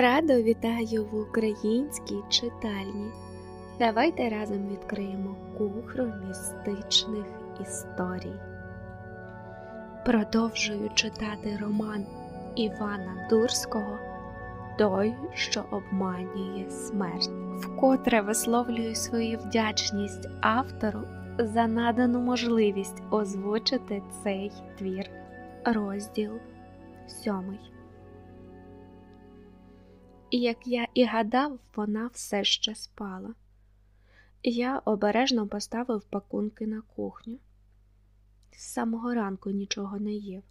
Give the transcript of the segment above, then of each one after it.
Радо вітаю в українській читальні. Давайте разом відкриємо кухру містичних історій. Продовжую читати роман Івана Дурського Той, що обманює смерть, вкотре висловлюю свою вдячність автору за надану можливість озвучити цей твір. Розділ сьомий. І як я і гадав, вона все ще спала. Я обережно поставив пакунки на кухню. З самого ранку нічого не їв,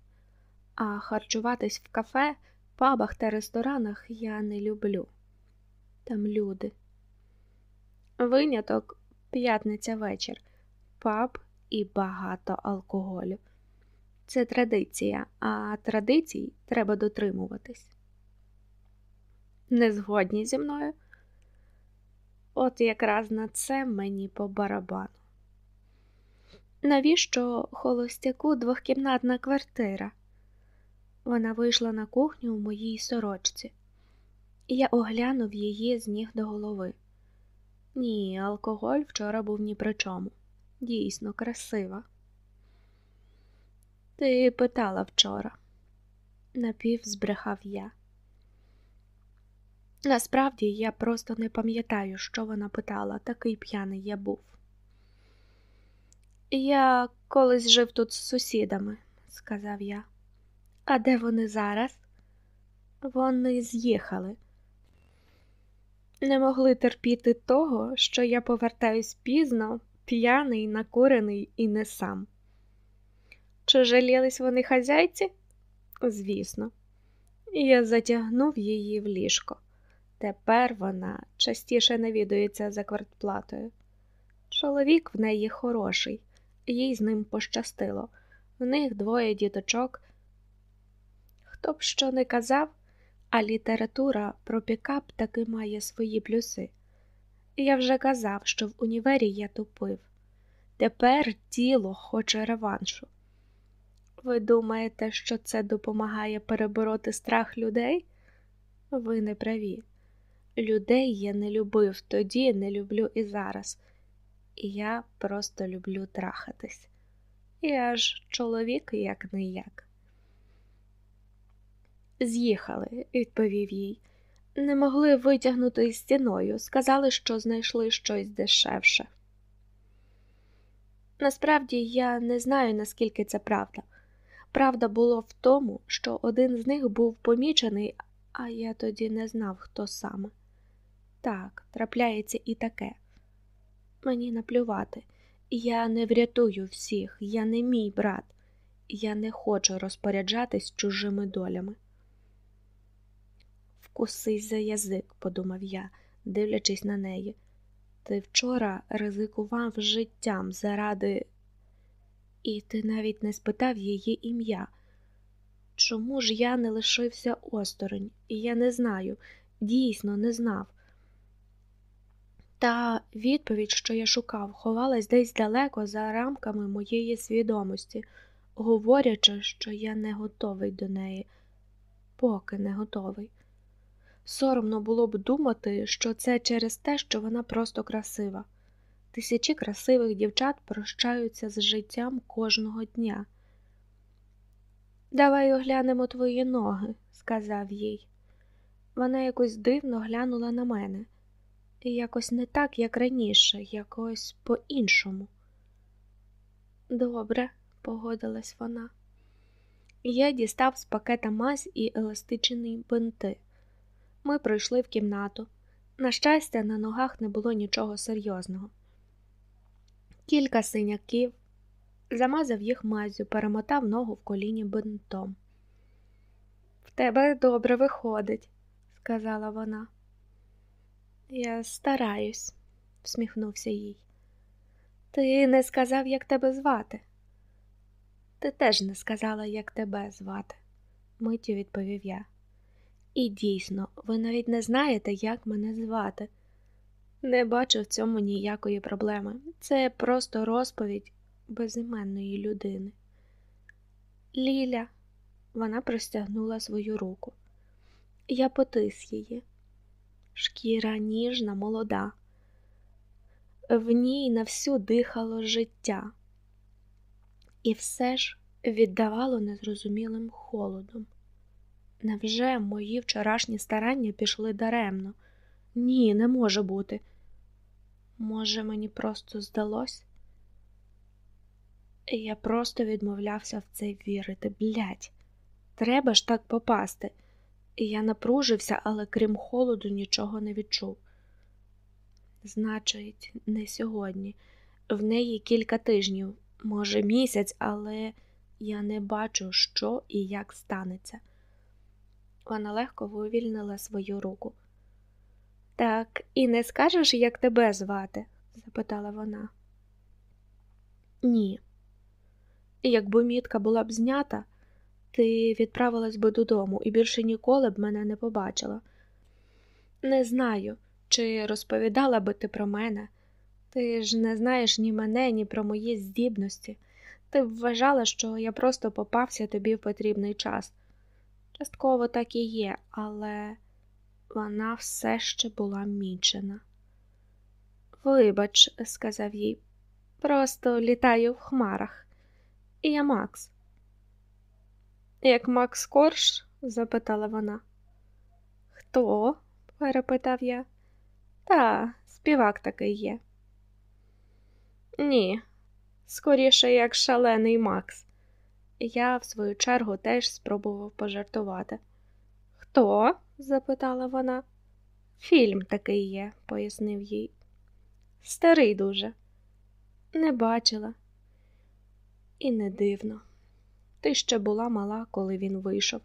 а харчуватись в кафе, пабах та ресторанах я не люблю. Там люди. Виняток п'ятниця вечір, паб і багато алкоголю. Це традиція, а традицій треба дотримуватись не згодні зі мною. От якраз на це мені по барабану. Навіщо холостяку двохкімнатна квартира? Вона вийшла на кухню в моїй сорочці, я оглянув її з ніг до голови. Ні, алкоголь вчора був ні при чому. Дійсно, красива. Ти питала вчора, напів збрехав я. Насправді я просто не пам'ятаю, що вона питала, такий п'яний я був. Я колись жив тут з сусідами, сказав я. А де вони зараз? Вони з'їхали. Не могли терпіти того, що я повертаюсь пізно, п'яний, накурений і не сам. Чи жалілись вони хазяйці? Звісно, я затягнув її в ліжко. Тепер вона частіше навідується за квартплатою. Чоловік в неї хороший, їй з ним пощастило. В них двоє діточок. Хто б що не казав, а література про пікап таки має свої плюси. Я вже казав, що в універі я тупив. Тепер тіло хоче реваншу. Ви думаєте, що це допомагає перебороти страх людей? Ви не праві. Людей я не любив тоді, не люблю і зараз. І я просто люблю трахатись. Я ж чоловік як не як. З'їхали, відповів їй. Не могли витягнути стіною, сказали, що знайшли щось дешевше. Насправді я не знаю, наскільки це правда. Правда було в тому, що один з них був помічений, а я тоді не знав, хто саме. Так, трапляється і таке. Мені наплювати. Я не врятую всіх, я не мій брат, я не хочу розпоряджатись чужими долями. Вкусись за язик, подумав я, дивлячись на неї. Ти вчора ризикував життям заради, і ти навіть не спитав її ім'я. Чому ж я не лишився осторонь, і я не знаю, дійсно не знав. Та відповідь, що я шукав, ховалась десь далеко за рамками моєї свідомості, говорячи, що я не готовий до неї, поки не готовий. Соромно було б думати, що це через те, що вона просто красива. Тисячі красивих дівчат прощаються з життям кожного дня. Давай оглянемо твої ноги, сказав їй. Вона якось дивно глянула на мене і якось не так, як раніше, якось по-іншому. Добре, погодилась вона. Я дістав з пакета мазь і еластичні бинти. Ми пройшли в кімнату. На щастя, на ногах не було нічого серйозного. Кілька синяків, замазав їх мазю, перемотав ногу в коліні бинтом. В тебе добре виходить, сказала вона. Я стараюсь, всміхнувся їй. Ти не сказав, як тебе звати. Ти теж не сказала, як тебе звати, миттю відповів я. І дійсно, ви навіть не знаєте, як мене звати. Не бачу в цьому ніякої проблеми. Це просто розповідь безіменної людини. Ліля, вона простягнула свою руку. Я потис її. Шкіра ніжна, молода. В ній на всю дихало життя, і все ж віддавало незрозумілим холодом. Невже мої вчорашні старання пішли даремно? Ні, не може бути. Може, мені просто здалось? Я просто відмовлявся в це вірити. Блять, треба ж так попасти. Я напружився, але крім холоду, нічого не відчув. Значить, не сьогодні. В неї кілька тижнів, може, місяць, але я не бачу, що і як станеться. Вона легко вивільнила свою руку. Так, і не скажеш, як тебе звати? запитала вона. Ні. Якби мітка була б знята, ти відправилась би додому і більше ніколи б мене не побачила. Не знаю, чи розповідала би ти про мене. Ти ж не знаєш ні мене, ні про мої здібності. Ти б вважала, що я просто попався тобі в потрібний час. Частково так і є, але вона все ще була мічена. Вибач, сказав їй, просто літаю в хмарах. І я Макс. Як Макс Корж? запитала вона. Хто? перепитав я. Та, співак такий є. Ні, скоріше, як шалений Макс. Я, в свою чергу, теж спробував пожартувати. Хто? запитала вона. Фільм такий є, пояснив їй. Старий дуже. Не бачила. І не дивно. Ти ще була мала, коли він вийшов.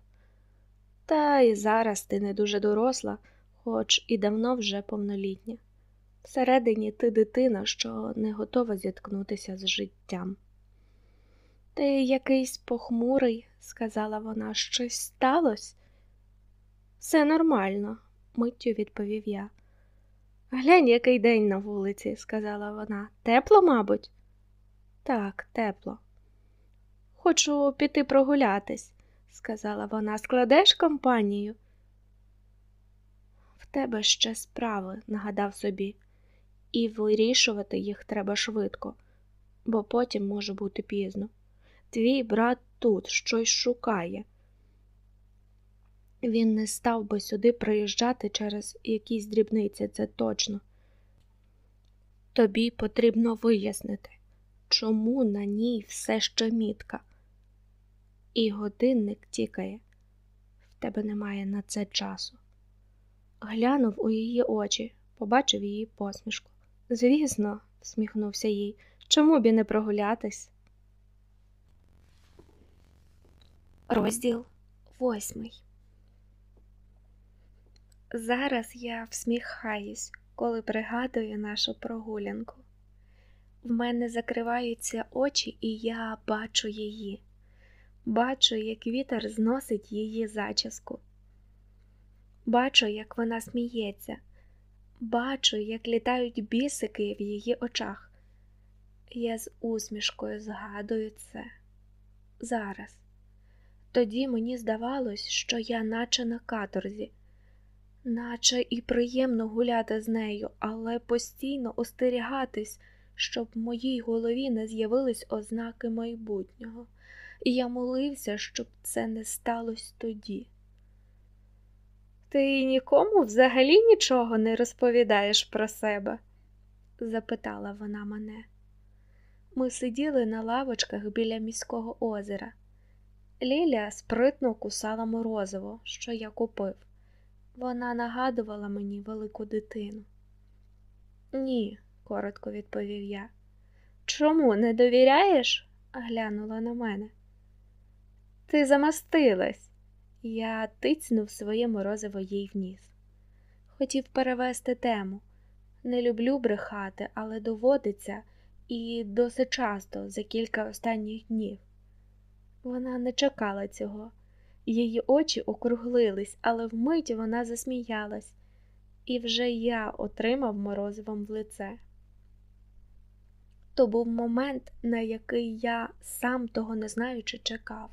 Та й зараз ти не дуже доросла, хоч і давно вже повнолітня. Всередині ти дитина, що не готова зіткнутися з життям. Ти якийсь похмурий, сказала вона, щось сталося? Все нормально, миттю відповів я. Глянь, який день на вулиці, сказала вона. Тепло, мабуть? Так, тепло. Хочу піти прогулятись, сказала вона. Складеш компанію? В тебе ще справи, нагадав собі, і вирішувати їх треба швидко, бо потім може бути пізно. Твій брат тут щось шукає. Він не став би сюди приїжджати через якісь дрібниці, це точно. Тобі потрібно вияснити, чому на ній все ще мітка. І годинник тікає, в тебе немає на це часу. Глянув у її очі, побачив її посмішку. Звісно, всміхнувся їй, чому б і не прогулятись? Розділ восьмий. Зараз я всміхаюсь, коли пригадую нашу прогулянку. В мене закриваються очі, і я бачу її, бачу, як вітер зносить її зачіску. Бачу, як вона сміється, бачу, як літають бісики в її очах. Я з усмішкою згадую це зараз. Тоді мені здавалось, що я наче на каторзі, наче і приємно гуляти з нею, але постійно остерігатись, щоб в моїй голові не з'явились ознаки майбутнього, і я молився, щоб це не сталося тоді. Ти нікому взагалі нічого не розповідаєш про себе? запитала вона мене. Ми сиділи на лавочках біля міського озера. Лілія спритно кусала морозиво, що я купив. Вона нагадувала мені велику дитину. Ні, коротко відповів я. Чому не довіряєш? глянула на мене. Ти замастилась. Я тицнув своє морозиво їй в ніс. Хотів перевести тему. Не люблю брехати, але доводиться і досить часто за кілька останніх днів. Вона не чекала цього. Її очі округлились, але вмить вона засміялась, і вже я отримав морозивом в лице. То був момент, на який я, сам того не знаючи, чекав,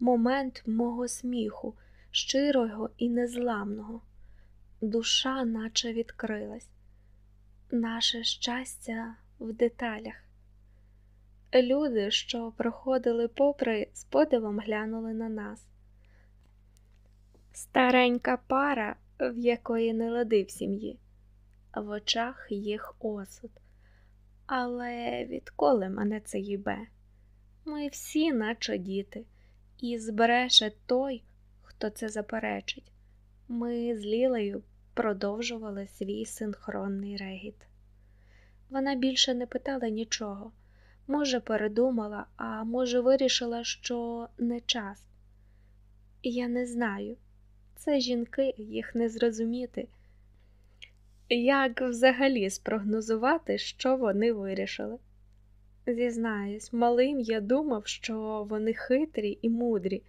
момент мого сміху, щирого і незламного. Душа наче відкрилась. Наше щастя в деталях. Люди, що проходили попри, з подивом глянули на нас. Старенька пара, в якої не лади в сім'ї, в очах їх осуд. Але відколи мене це їбе? Ми всі, наче діти, і збереше той, хто це заперечить. Ми з Лілею продовжували свій синхронний регіт. Вона більше не питала нічого. Може, передумала, а може, вирішила, що не час. Я не знаю. Це жінки, їх не зрозуміти. Як взагалі спрогнозувати, що вони вирішили? Зізнаюсь, малим я думав, що вони хитрі і мудрі,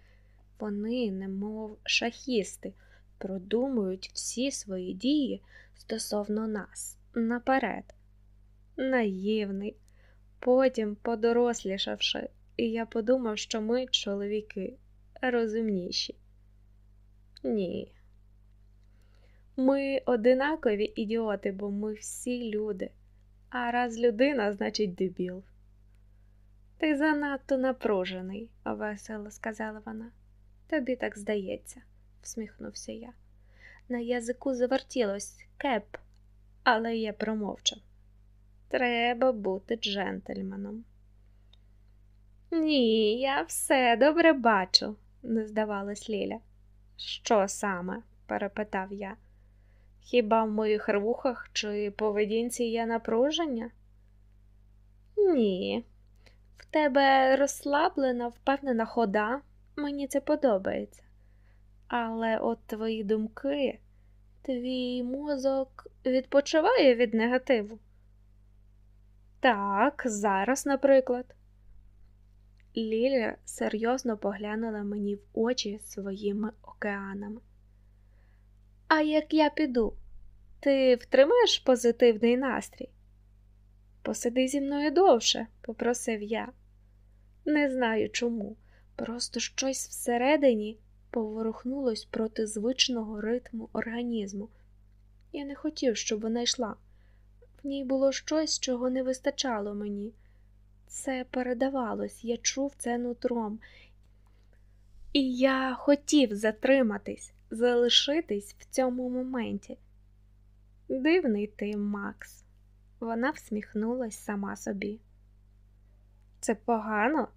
вони, немов шахісти, продумують всі свої дії стосовно нас наперед. Наївний. Потім, подорослішавши, я подумав, що ми, чоловіки, розумніші. Ні. Ми одинакові ідіоти, бо ми всі люди, а раз людина, значить дебіл. Ти занадто напружений, весело сказала вона. Тобі так здається, всміхнувся я. На язику завертілось кеп, але я промовчав. Треба бути джентльменом. Ні, я все добре бачу, не здавалась Ліля. Що саме? перепитав я. Хіба в моїх рухах чи поведінці є напруження? Ні, тебе розслаблена, впевнена хода, мені це подобається. Але от твої думки, твій мозок відпочиває від негативу. Так, зараз, наприклад. Ліля серйозно поглянула мені в очі своїми океанами. А як я піду, ти втримаєш позитивний настрій? Посиди зі мною довше, попросив я. Не знаю чому, просто щось всередині поворухнулось проти звичного ритму організму. Я не хотів, щоб вона йшла. В ній було щось, чого не вистачало мені. Це передавалось, я чув це нутром. І я хотів затриматись, залишитись в цьому моменті. Дивний ти, Макс, вона всміхнулась сама собі. Це погано?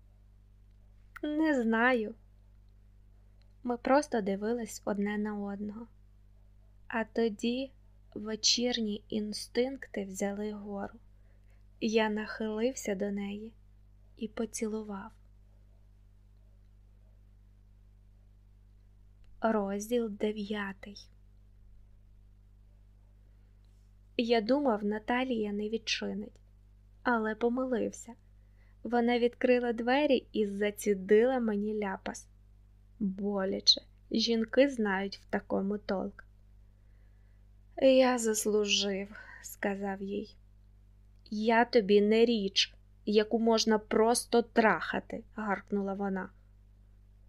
Не знаю. Ми просто дивились одне на одного. А тоді вечірні інстинкти взяли гору. Я нахилився до неї і поцілував. Розділ дев'ятий. Я думав, Наталія не відчинить, але помилився. Вона відкрила двері і зацідила мені ляпас. Боляче, жінки знають в такому толк. Я заслужив, сказав їй. Я тобі не річ, яку можна просто трахати, гаркнула вона.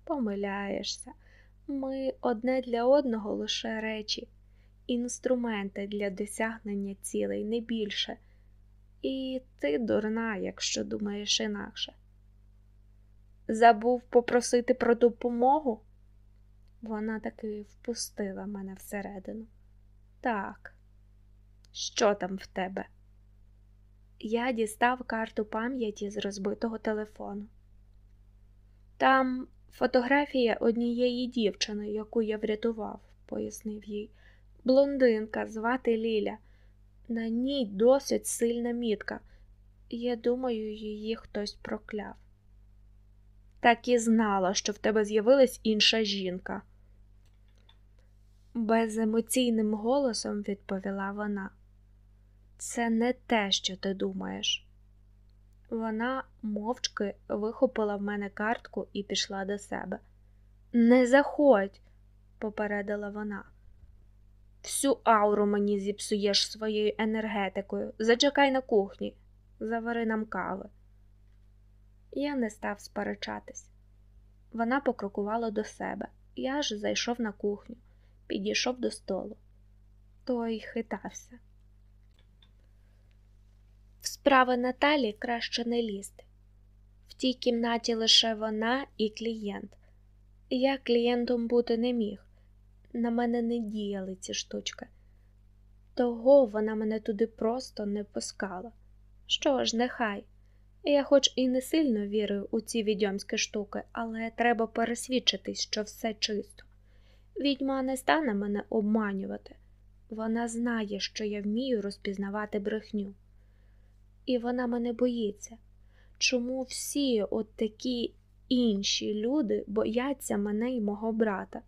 Помиляєшся, ми одне для одного лише речі, інструменти для досягнення цілей не більше. І ти дурна, якщо думаєш інакше. Забув попросити про допомогу? Вона таки впустила мене всередину. Так, що там в тебе? Я дістав карту пам'яті з розбитого телефону. Там фотографія однієї дівчини, яку я врятував, пояснив їй. Блондинка, звати Ліля. На ній досить сильна мітка. Я думаю, її хтось прокляв. Так і знала, що в тебе з'явилась інша жінка. Беземоційним голосом відповіла вона. Це не те, що ти думаєш. Вона мовчки вихопила в мене картку і пішла до себе. Не заходь, попередила вона. Всю ауру мені зіпсуєш своєю енергетикою. Зачекай на кухні, завари нам кави. Я не став сперечатись. Вона покрокувала до себе, Я ж зайшов на кухню, підійшов до столу. Той хитався. В справи Наталі краще не лізти. В тій кімнаті лише вона і клієнт. Я клієнтом бути не міг, на мене не діяли ці штучки. Того вона мене туди просто не пускала. Що ж, нехай. Я хоч і не сильно вірю у ці відьомські штуки, але треба пересвідчитись, що все чисто. Відьма не стане мене обманювати. Вона знає, що я вмію розпізнавати брехню. І вона мене боїться. Чому всі от такі інші люди бояться мене і мого брата?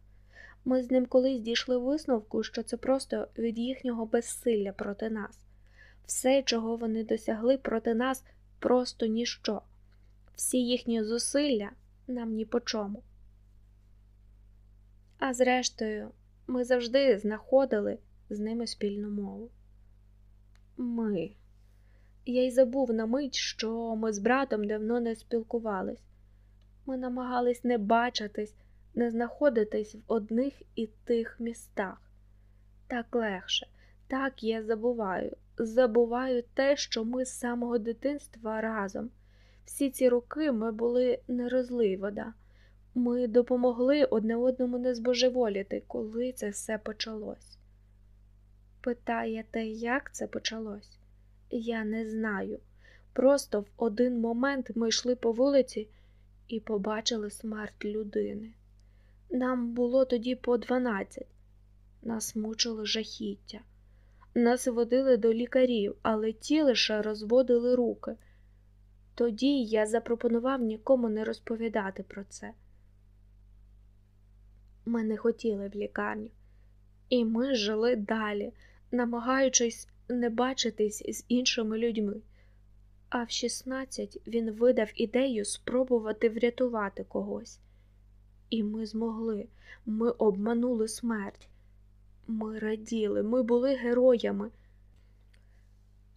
Ми з ним колись дійшли висновку, що це просто від їхнього безсилля проти нас. Все, чого вони досягли проти нас, просто ніщо. Всі їхні зусилля нам ні по чому. А зрештою, ми завжди знаходили з ними спільну мову. Ми. Я й забув на мить, що ми з братом давно не спілкувались. Ми намагались не бачитись, не знаходитись в одних і тих містах. Так легше, так я забуваю, забуваю те, що ми з самого дитинства разом. Всі ці роки ми були нерозлий вода. Ми допомогли одне одному не збожеволіти, коли це все почалось. Питаєте, як це почалось? Я не знаю. Просто в один момент ми йшли по вулиці і побачили смерть людини. Нам було тоді по дванадцять. Нас мучили жахіття. Нас водили до лікарів, але ті лише розводили руки. Тоді я запропонував нікому не розповідати про це. Ми не хотіли в лікарню, і ми жили далі, намагаючись не бачитись з іншими людьми. А в 16 він видав ідею спробувати врятувати когось. І ми змогли, ми обманули смерть. Ми раділи, ми були героями.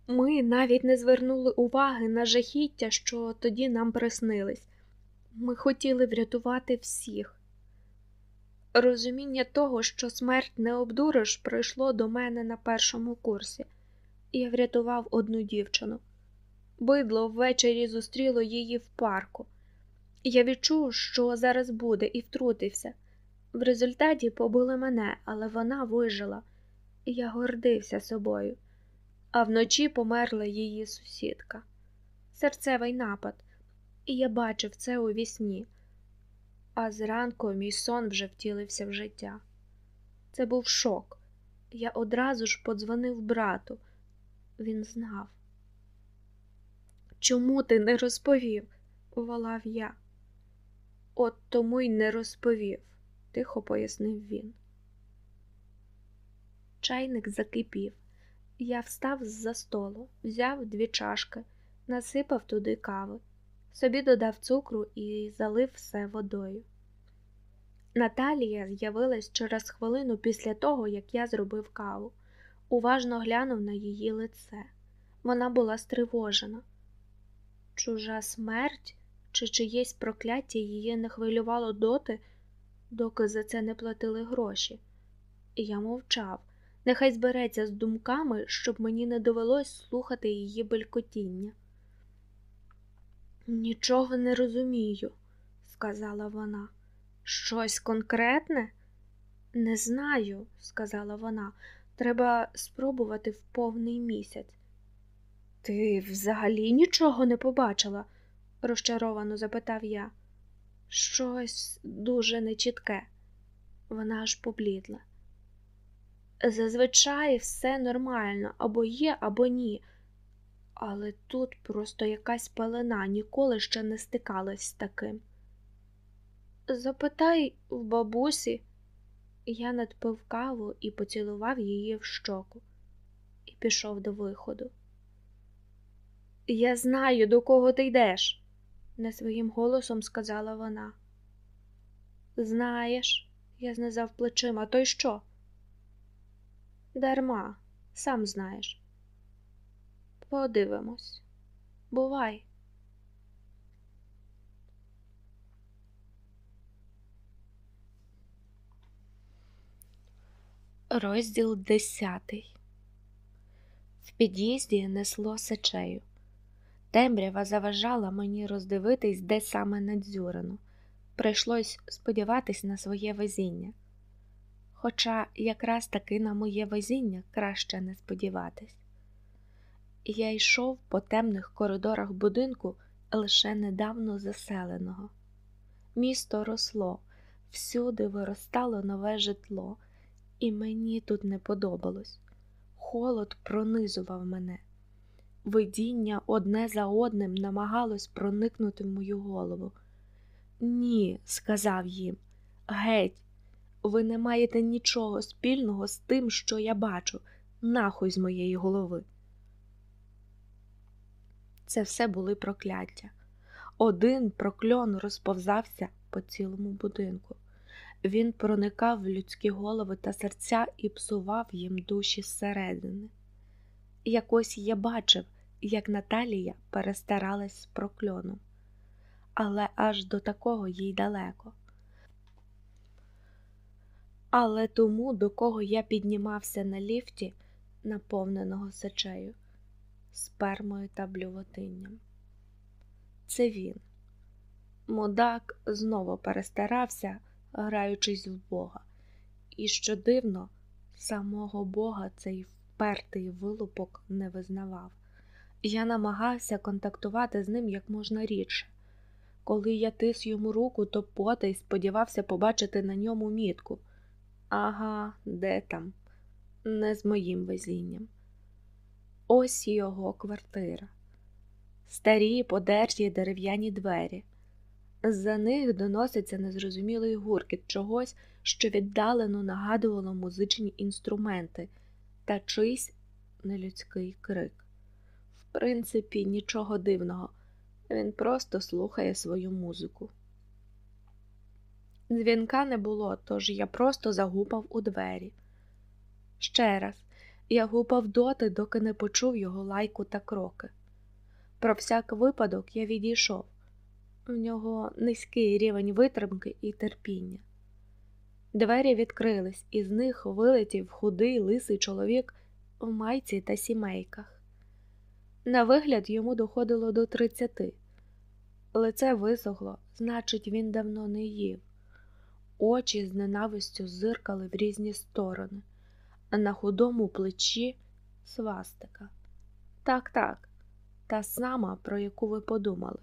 Ми навіть не звернули уваги на жахіття, що тоді нам приснились. Ми хотіли врятувати всіх. Розуміння того, що смерть не обдуриш, прийшло до мене на першому курсі. Я врятував одну дівчину. Бидло ввечері зустріло її в парку. Я відчув, що зараз буде, і втрутився. В результаті побили мене, але вона вижила, я гордився собою. А вночі померла її сусідка. Серцевий напад, і я бачив це у вісні. А зранку мій сон вже втілився в життя. Це був шок. Я одразу ж подзвонив брату. Він знав. Чому ти не розповів? волав я. От тому й не розповів тихо пояснив він. Чайник закипів. Я встав з за столу, взяв дві чашки, насипав туди кави, собі додав цукру і залив все водою. Наталія з'явилась через хвилину після того, як я зробив каву, уважно глянув на її лице. Вона була стривожена. Чужа смерть чи чиєсь прокляття її не хвилювало доти, доки за це не платили гроші. І я мовчав, нехай збереться з думками, щоб мені не довелось слухати її белькотіння. Нічого не розумію, сказала вона. Щось конкретне? Не знаю, сказала вона. Треба спробувати в повний місяць. Ти взагалі нічого не побачила? Розчаровано запитав я щось дуже нечітке. Вона аж поблідла. Зазвичай все нормально або є, або ні. Але тут просто якась пелена ніколи ще не стикалась з таким. Запитай в бабусі, я надпив каву і поцілував її в щоку і пішов до виходу. Я знаю, до кого ти йдеш не своїм голосом сказала вона. Знаєш, я знизав плечима, то й що? Дарма, сам знаєш. Подивимось. Бувай. Розділ десятий. В під'їзді несло сечею. Темрява заважала мені роздивитись, де саме надзюрано. Прийшлось сподіватись на своє везіння. Хоча якраз таки на моє везіння краще не сподіватись. Я йшов по темних коридорах будинку лише недавно заселеного. Місто росло, всюди виростало нове житло, і мені тут не подобалось. Холод пронизував мене. Видіння одне за одним намагалось проникнути в мою голову. Ні, сказав їм, геть, ви не маєте нічого спільного з тим, що я бачу, нахуй з моєї голови. Це все були прокляття. Один прокльон розповзався по цілому будинку. Він проникав в людські голови та серця і псував їм душі зсередини. Якось я бачив, як Наталія перестаралась з прокльоном, але аж до такого їй далеко. Але тому, до кого я піднімався на ліфті, наповненого сечею, спермою та блювотинням. Це він. Мудак знову перестарався, граючись в Бога, і що дивно, самого Бога цей впертий вилупок не визнавав. Я намагався контактувати з ним як можна рідше. Коли я тис йому руку, то потай сподівався побачити на ньому мітку. Ага, де там? Не з моїм везінням. Ось його квартира. Старі подерті дерев'яні двері. З-за них доноситься незрозумілий гуркіт чогось, що віддалено нагадувало музичні інструменти та чийсь нелюдський крик. В принципі, нічого дивного, він просто слухає свою музику. Дзвінка не було, тож я просто загупав у двері. Ще раз, я гупав доти, доки не почув його лайку та кроки. Про всяк випадок я відійшов. У нього низький рівень витримки і терпіння. Двері відкрились, і з них вилетів худий лисий чоловік в майці та сімейках. На вигляд йому доходило до тридцяти. Лице висохло, значить, він давно не їв. Очі з ненавистю зиркали в різні сторони, а на худому плечі свастика. Так, так, та сама, про яку ви подумали.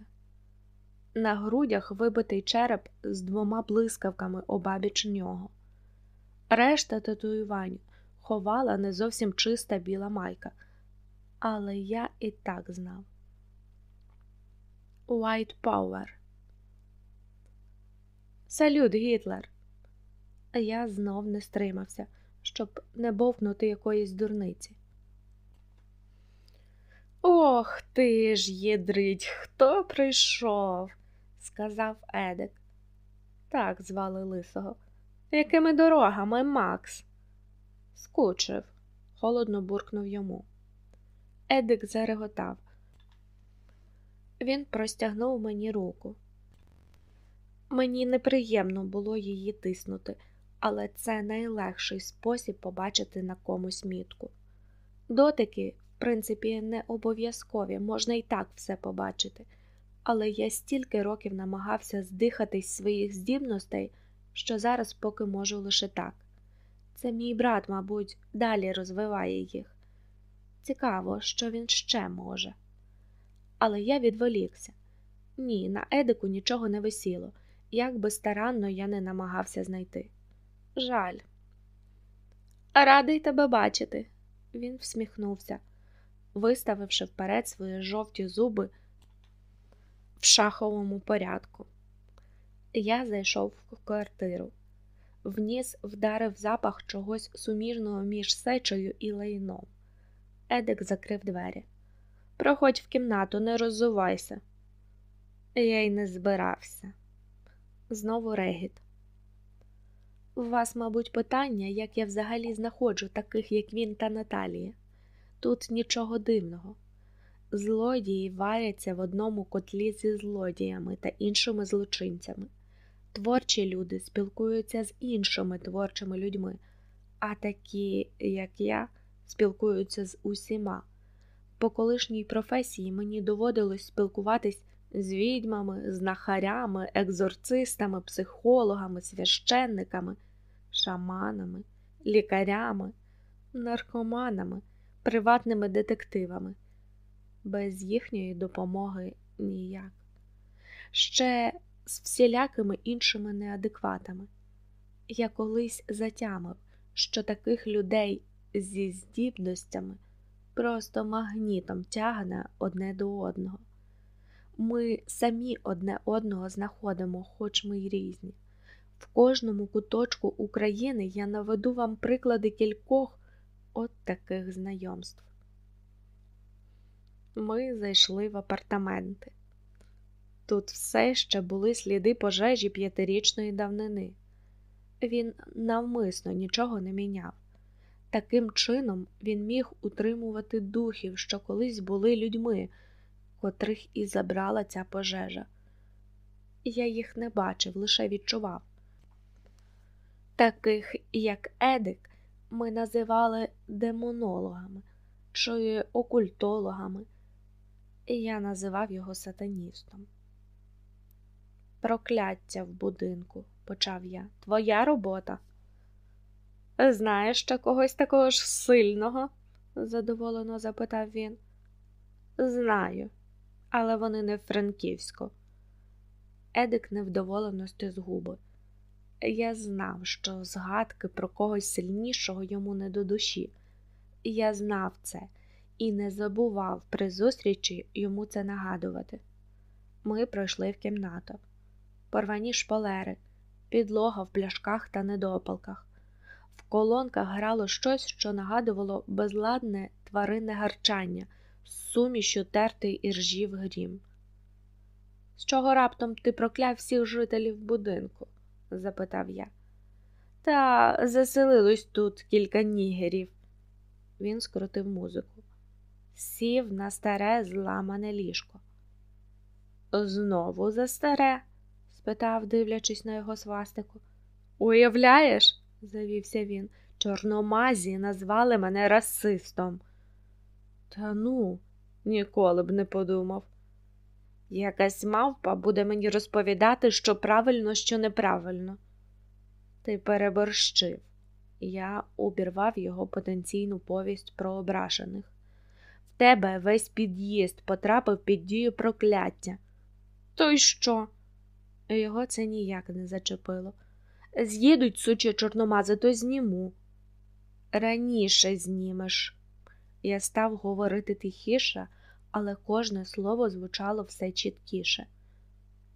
На грудях вибитий череп з двома блискавками обабіч нього. Решта татуювань ховала не зовсім чиста біла майка, але я і так знав. White Power Салют, Гітлер! Я знов не стримався, щоб не бовкнути якоїсь дурниці. Ох ти ж, єдрить, хто прийшов? Сказав Едик. Так звали Лисого. Якими дорогами, Макс? Скучив, холодно буркнув йому. Едик зареготав. Він простягнув мені руку. Мені неприємно було її тиснути, але це найлегший спосіб побачити на комусь мітку. Дотики, в принципі, не обов'язкові, можна і так все побачити але я стільки років намагався здихатись своїх здібностей, що зараз поки можу лише так. Це мій брат, мабуть, далі розвиває їх. Цікаво, що він ще може. Але я відволікся. Ні, на Едику нічого не висіло, як би старанно я не намагався знайти. Жаль. Радий тебе бачити. Він всміхнувся, виставивши вперед свої жовті зуби в шаховому порядку. Я зайшов в квартиру. Вніс вдарив запах чогось суміжного між сечею і лайном. Едик закрив двері. Проходь в кімнату, не роззувайся. Я й не збирався. Знову регіт. У вас, мабуть, питання, як я взагалі знаходжу таких, як він та Наталія. Тут нічого дивного. Злодії варяться в одному котлі зі злодіями та іншими злочинцями. Творчі люди спілкуються з іншими творчими людьми, а такі, як я, спілкуються з усіма. По колишній професії мені доводилось спілкуватись з відьмами, знахарями, екзорцистами, психологами, священниками, шаманами, лікарями, наркоманами, приватними детективами. Без їхньої допомоги ніяк. Ще з всілякими іншими неадекватами. Я колись затямив, що таких людей зі здібностями просто магнітом тягне одне до одного. Ми самі одне одного знаходимо, хоч ми й різні. В кожному куточку України я наведу вам приклади кількох от таких знайомств. Ми зайшли в апартаменти. Тут все ще були сліди пожежі п'ятирічної давнини. Він навмисно нічого не міняв. Таким чином він міг утримувати духів, що колись були людьми, котрих і забрала ця пожежа. Я їх не бачив, лише відчував. Таких, як Едик, ми називали демонологами чи окультологами, і я називав його сатаністом. Прокляття в будинку, почав я. Твоя робота. Знаєш ще когось такого ж сильного? задоволено запитав він. Знаю, але вони не Франківсько. Едик невдоволено стис губи. Я знав, що згадки про когось сильнішого йому не до душі. Я знав це і не забував при зустрічі йому це нагадувати. Ми пройшли в кімнату, порвані шпалери, підлога в пляшках та недопалках. В колонках грало щось, що нагадувало безладне тваринне гарчання з сумішю тертий іржів грім. З чого раптом ти прокляв всіх жителів будинку? запитав я. Та заселилось тут кілька нігерів. Він скрутив музику. Сів на старе зламане ліжко. Знову за старе? спитав, дивлячись на його свастику. Уявляєш? завівся він. Чорномазі назвали мене расистом. Та ну, ніколи б не подумав. Якась мавпа буде мені розповідати, що правильно, що неправильно. Ти переборщив. Я обірвав його потенційну повість про ображених. Тебе весь під'їзд потрапив під дію прокляття. То й що? Його це ніяк не зачепило. З'їдуть сучі чорномази, то зніму. Раніше знімеш. Я став говорити тихіше, але кожне слово звучало все чіткіше.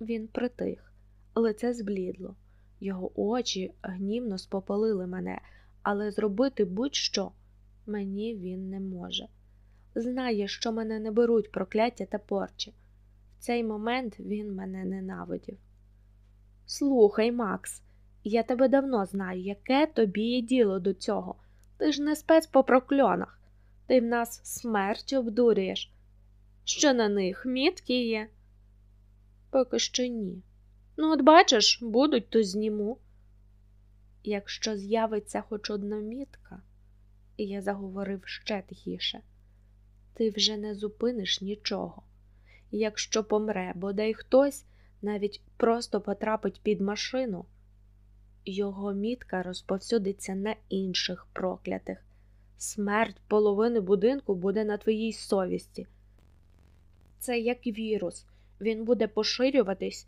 Він притих, лице зблідло, його очі гнівно спопалили мене, але зробити будь-що мені він не може. Знає, що мене не беруть прокляття та порчі. В цей момент він мене ненавидів. Слухай, Макс, я тебе давно знаю, яке тобі є діло до цього. Ти ж не спец по прокльонах. Ти в нас смерть обдурюєш. Що на них мітки є? Поки що ні. Ну, от бачиш, будуть, то зніму. Якщо з'явиться хоч одна мітка, і я заговорив ще тихіше, ти вже не зупиниш нічого. Якщо помре, бодай хтось навіть просто потрапить під машину, його мітка розповсюдиться на інших проклятих. Смерть половини будинку буде на твоїй совісті. Це як вірус, він буде поширюватись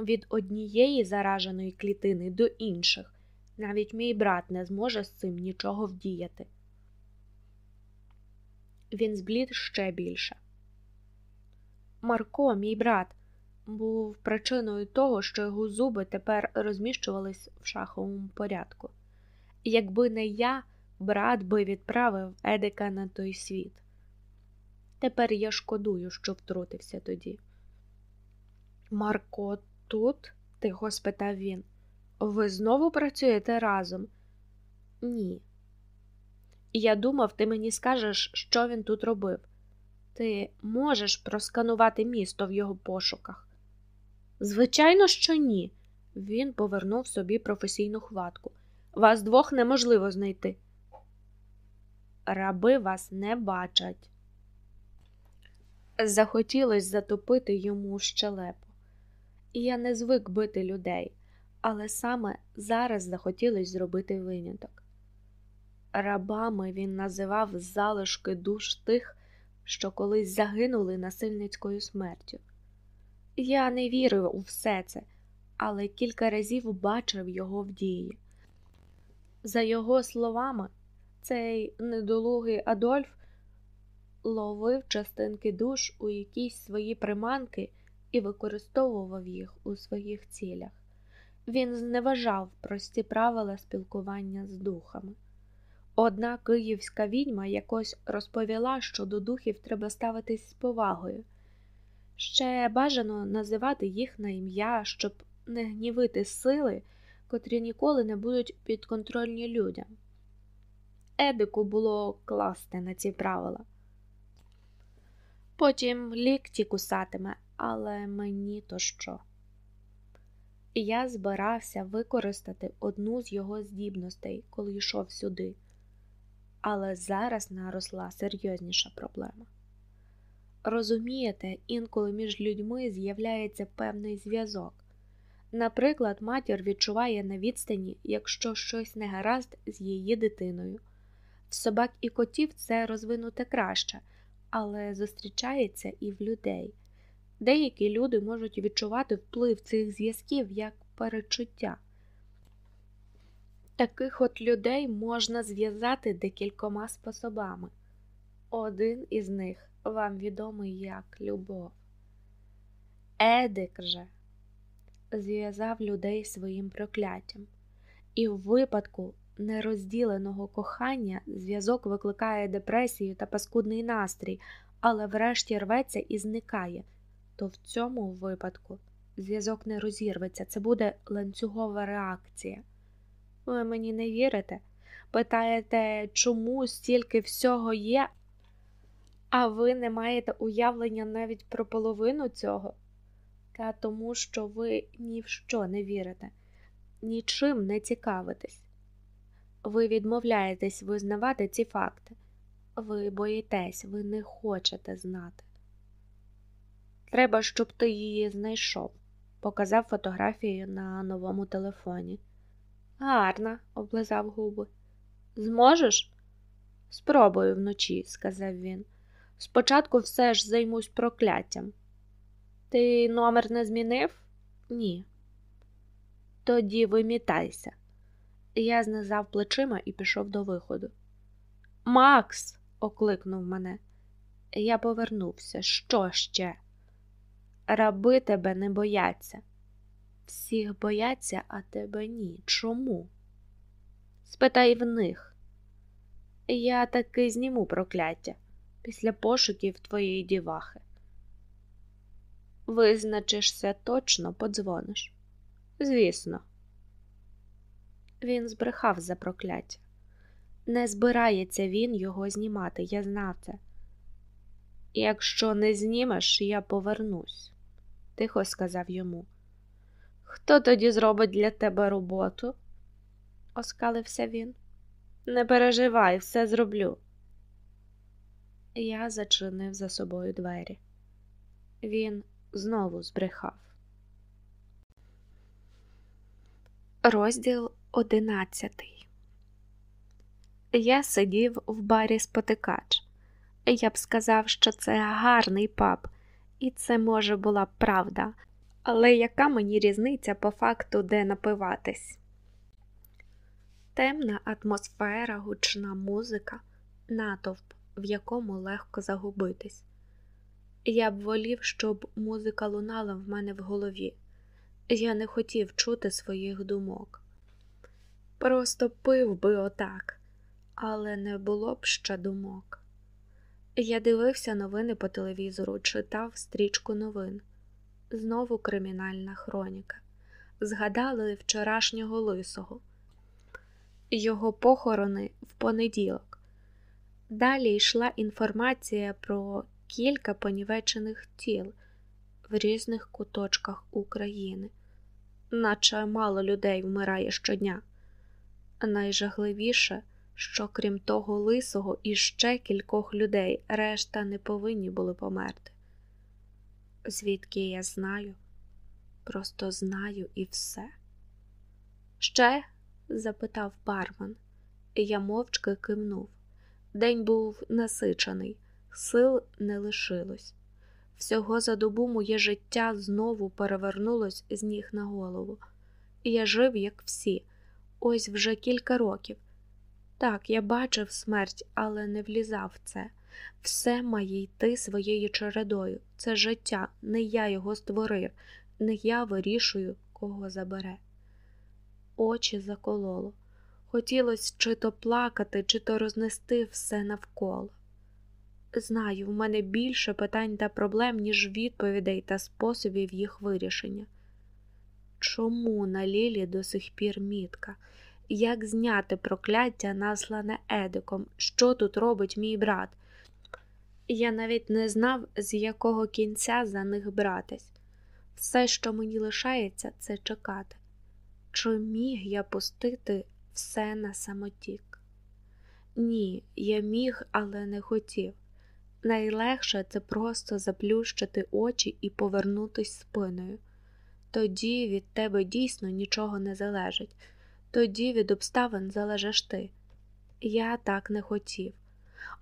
від однієї зараженої клітини до інших. Навіть мій брат не зможе з цим нічого вдіяти. Він зблід ще більше. Марко, мій брат, був причиною того, що його зуби тепер розміщувались в шаховому порядку. Якби не я, брат би відправив Едика на той світ. Тепер я шкодую, що втрутився тоді. Марко, тут? тихо спитав він. Ви знову працюєте разом? Ні. Я думав, ти мені скажеш, що він тут робив. Ти можеш просканувати місто в його пошуках? Звичайно, що ні. Він повернув собі професійну хватку. Вас двох неможливо знайти. Раби вас не бачать. Захотілось затопити йому щелепу. Я не звик бити людей, але саме зараз захотілось зробити виняток. Рабами він називав залишки душ тих, що колись загинули насильницькою смертю. Я не вірив у все це, але кілька разів бачив його в дії. За його словами, цей недолугий Адольф ловив частинки душ у якісь свої приманки і використовував їх у своїх цілях. Він зневажав прості правила спілкування з духами. Одна київська відьма якось розповіла, що до духів треба ставитись з повагою. Ще бажано називати їх на ім'я, щоб не гнівити сили, котрі ніколи не будуть підконтрольні людям. Едику було класти на ці правила. Потім лікті кусатиме, але мені то що. Я збирався використати одну з його здібностей, коли йшов сюди, але зараз наросла серйозніша проблема. Розумієте, інколи між людьми з'являється певний зв'язок. Наприклад, матір відчуває на відстані, якщо щось не гаразд з її дитиною. В собак і котів це розвинуте краще, але зустрічається і в людей. Деякі люди можуть відчувати вплив цих зв'язків як перечуття. Таких от людей можна зв'язати декількома способами. Один із них вам відомий як любов. Едик же зв'язав людей своїм прокляттям, і в випадку нерозділеного кохання зв'язок викликає депресію та паскудний настрій, але врешті рветься і зникає, то в цьому випадку зв'язок не розірветься, це буде ланцюгова реакція. Ви мені не вірите? Питаєте, чому стільки всього є, а ви не маєте уявлення навіть про половину цього? Та тому, що ви ні в що не вірите, нічим не цікавитесь. Ви відмовляєтесь визнавати ці факти. Ви боїтесь, ви не хочете знати. Треба, щоб ти її знайшов, показав фотографію на новому телефоні. Гарна, облизав губи. Зможеш? Спробую вночі, сказав він. Спочатку все ж займусь прокляттям. Ти номер не змінив? Ні. Тоді вимітайся. Я знизав плечима і пішов до виходу. Макс, окликнув мене. Я повернувся. Що ще? Раби тебе не бояться. Всіх бояться, а тебе ні. Чому? Спитай в них. Я таки зніму прокляття після пошуків твоєї дівахи. Визначишся точно, подзвониш. Звісно. Він збрехав за прокляття. Не збирається він його знімати, я знав це. Якщо не знімеш, я повернусь, тихо сказав йому. Хто тоді зробить для тебе роботу? оскалився він. Не переживай, все зроблю. Я зачинив за собою двері. Він знову збрехав. Розділ одинадцятий. Я сидів в барі спотикач. Я б сказав, що це гарний паб, і це, може, була правда, але яка мені різниця по факту, де напиватись? Темна атмосфера, гучна музика, натовп, в якому легко загубитись. Я б волів, щоб музика лунала в мене в голові. Я не хотів чути своїх думок. Просто пив би отак, але не було б ще думок. Я дивився новини по телевізору, читав стрічку новин. Знову кримінальна хроніка. Згадали вчорашнього лисого, його похорони в понеділок. Далі йшла інформація про кілька понівечених тіл в різних куточках України, наче мало людей вмирає щодня. Найжахливіше, що крім того лисого і ще кількох людей решта не повинні були померти. Звідки я знаю, просто знаю і все. Ще? запитав бармен, я мовчки кивнув. День був насичений, сил не лишилось. Всього за добу моє життя знову перевернулось з ніг на голову, я жив, як всі, ось вже кілька років. Так, я бачив смерть, але не влізав в це. Все має йти своєю чередою. Це життя, не я його створив, не я вирішую, кого забере. Очі закололо. Хотілося чи то плакати, чи то рознести все навколо. Знаю, в мене більше питань та проблем, ніж відповідей та способів їх вирішення. Чому на Лілі до сих пір мітка? Як зняти прокляття, наслане Едиком? Що тут робить мій брат? Я навіть не знав, з якого кінця за них братись. Все, що мені лишається, це чекати. Чи міг я пустити все на самотік? Ні, я міг, але не хотів. Найлегше це просто заплющити очі і повернутись спиною. Тоді від тебе дійсно нічого не залежить, тоді від обставин залежиш ти. Я так не хотів.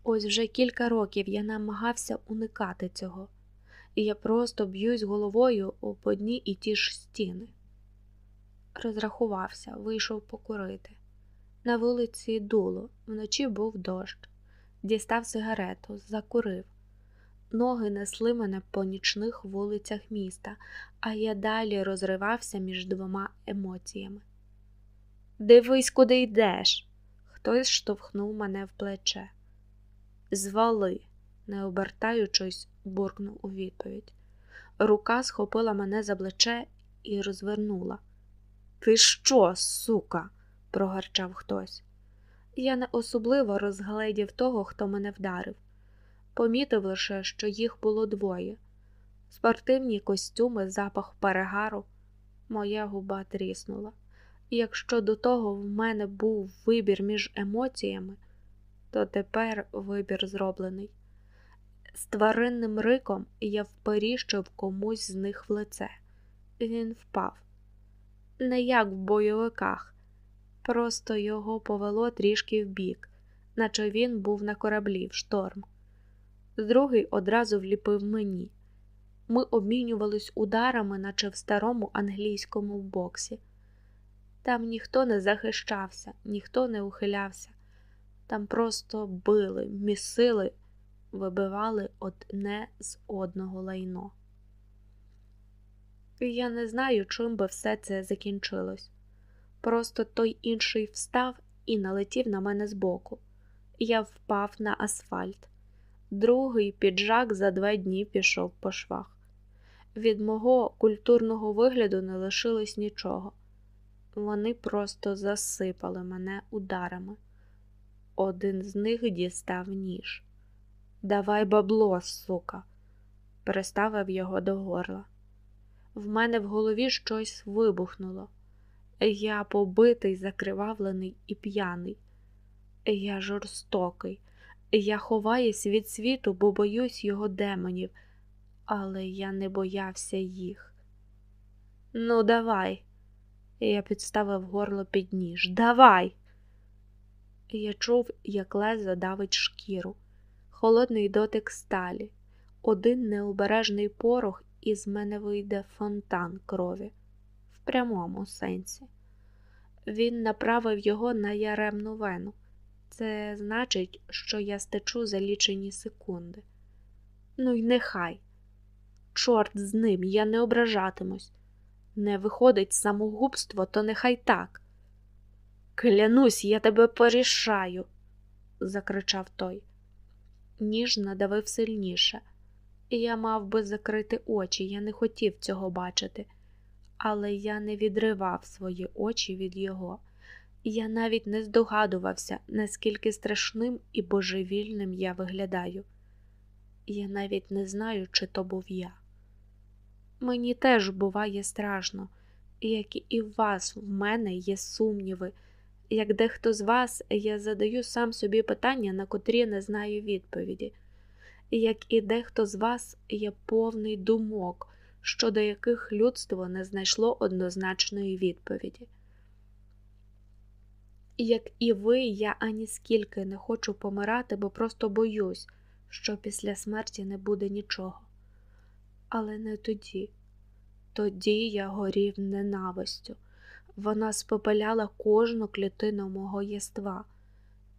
Ось вже кілька років я намагався уникати цього, і я просто б'юсь головою об одні і ті ж стіни. Розрахувався, вийшов покурити. На вулиці дуло, вночі був дощ дістав сигарету, закурив. Ноги несли мене по нічних вулицях міста, а я далі розривався між двома емоціями. Дивись, куди йдеш. Хтось штовхнув мене в плече. Звали, не обертаючись, буркнув у відповідь. Рука схопила мене за плече і розвернула. Ти що, сука? прогарчав хтось. Я не особливо розгледів того, хто мене вдарив. Помітив лише, що їх було двоє. Спортивні костюми, запах перегару. Моя губа тріснула. І якщо до того в мене був вибір між емоціями, то тепер вибір зроблений. З тваринним риком я вперіщив комусь з них в лице. Він впав. Не як в бойовиках. Просто його повело трішки вбік, наче він був на кораблі в шторм. Другий одразу вліпив мені. Ми обмінювались ударами, наче в старому англійському боксі. Там ніхто не захищався, ніхто не ухилявся, там просто били, місили, вибивали одне з одного лайно. Я не знаю, чим би все це закінчилось. Просто той інший встав і налетів на мене збоку. Я впав на асфальт. Другий піджак за два дні пішов по швах. Від мого культурного вигляду не лишилось нічого. Вони просто засипали мене ударами. Один з них дістав ніж. Давай бабло, сука, приставив його до горла. В мене в голові щось вибухнуло. Я побитий, закривавлений і п'яний. Я жорстокий, я ховаюсь від світу, бо боюсь його демонів, але я не боявся їх. Ну, давай, я підставив горло під ніж. Давай. Я чув, як лезо давить шкіру, холодний дотик сталі, один необережний порох, і з мене вийде фонтан крові в прямому сенсі. Він направив його на яремну вену. Це значить, що я стечу за лічені секунди. Ну й нехай. Чорт з ним, я не ображатимусь. Не виходить самогубство, то нехай так. Клянусь, я тебе порішаю, закричав той. Ніж надавив сильніше, я мав би закрити очі, я не хотів цього бачити але я не відривав свої очі від його, я навіть не здогадувався, наскільки страшним і божевільним я виглядаю. Я навіть не знаю, чи то був я. Мені теж буває страшно, як і в вас в мене є сумніви, Як дехто з вас, я задаю сам собі питання, на котрі не знаю відповіді. Як і дехто з вас є повний думок, щодо яких людство не знайшло однозначної відповіді. Як і ви, я ані скільки не хочу помирати, бо просто боюсь, що після смерті не буде нічого. Але не тоді. Тоді я горів ненавистю. Вона спопиляла кожну клітину мого єства.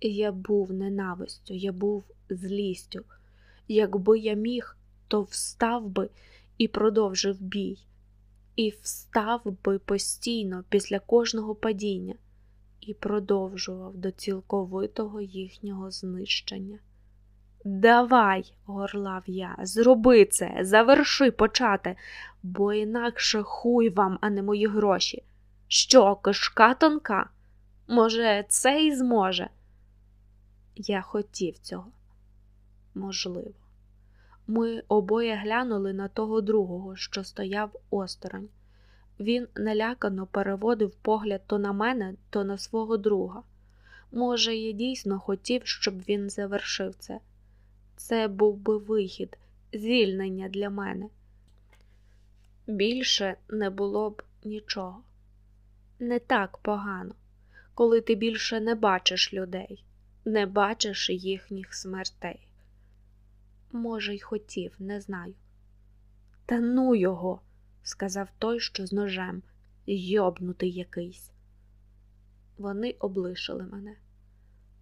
Я був ненавистю, я був злістю. Якби я міг, то встав би і продовжив бій, і встав би постійно після кожного падіння, і продовжував до цілковитого їхнього знищення. Давай, горлав я, зроби це, заверши почати, бо інакше хуй вам, а не мої гроші. Що, кишка тонка? Може, це і зможе? Я хотів цього. Можливо. Ми обоє глянули на того другого, що стояв осторонь. Він налякано переводив погляд то на мене, то на свого друга. Може, я дійсно хотів, щоб він завершив це. Це був би вихід, звільнення для мене. Більше не було б нічого. Не так погано, коли ти більше не бачиш людей, не бачиш їхніх смертей. Може, й хотів, не знаю. Та ну його, сказав той, що з ножем, йобнутий якийсь. Вони облишили мене.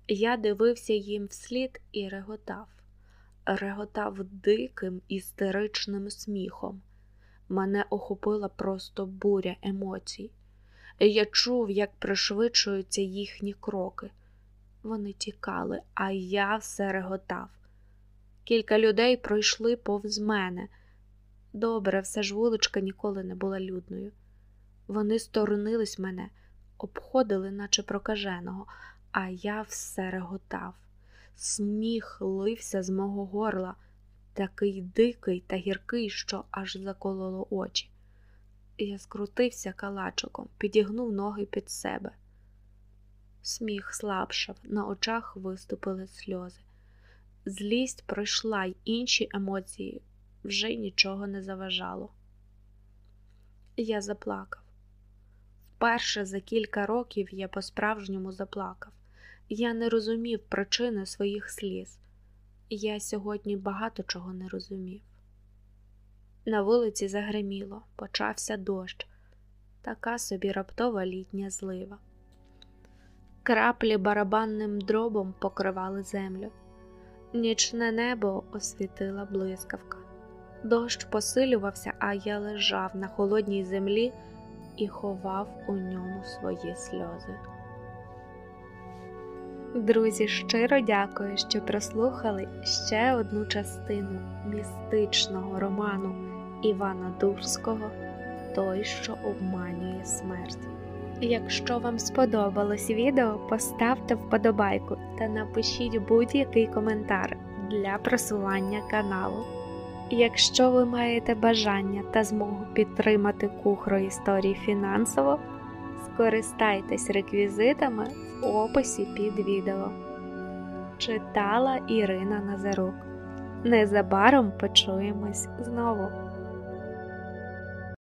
Я дивився їм вслід і реготав, реготав диким істеричним сміхом. Мене охопила просто буря емоцій. Я чув, як пришвидшуються їхні кроки. Вони тікали, а я все реготав. Кілька людей пройшли повз мене. Добре, все ж вуличка ніколи не була людною. Вони сторонились мене, обходили, наче прокаженого, а я все реготав. Сміх лився з мого горла, такий дикий та гіркий, що аж закололо очі. Я скрутився калачиком, підігнув ноги під себе. Сміх слабшав, на очах виступили сльози. Злість пройшла й інші емоції вже нічого не заважало. Я заплакав. Вперше за кілька років я по-справжньому заплакав. Я не розумів причини своїх сліз. Я сьогодні багато чого не розумів. На вулиці загриміло, почався дощ, така собі раптова літня злива. Краплі барабанним дробом покривали землю. Нічне небо освітила блискавка. Дощ посилювався, а я лежав на холодній землі і ховав у ньому свої сльози. Друзі, щиро дякую, що прослухали ще одну частину містичного роману Івана Дурського Той, що обманює смерть. Якщо вам сподобалось відео, поставте вподобайку та напишіть будь-який коментар для просування каналу. Якщо ви маєте бажання та змогу підтримати кухру історії фінансово, скористайтесь реквізитами в описі під відео. Читала Ірина Назарук. Незабаром почуємось знову.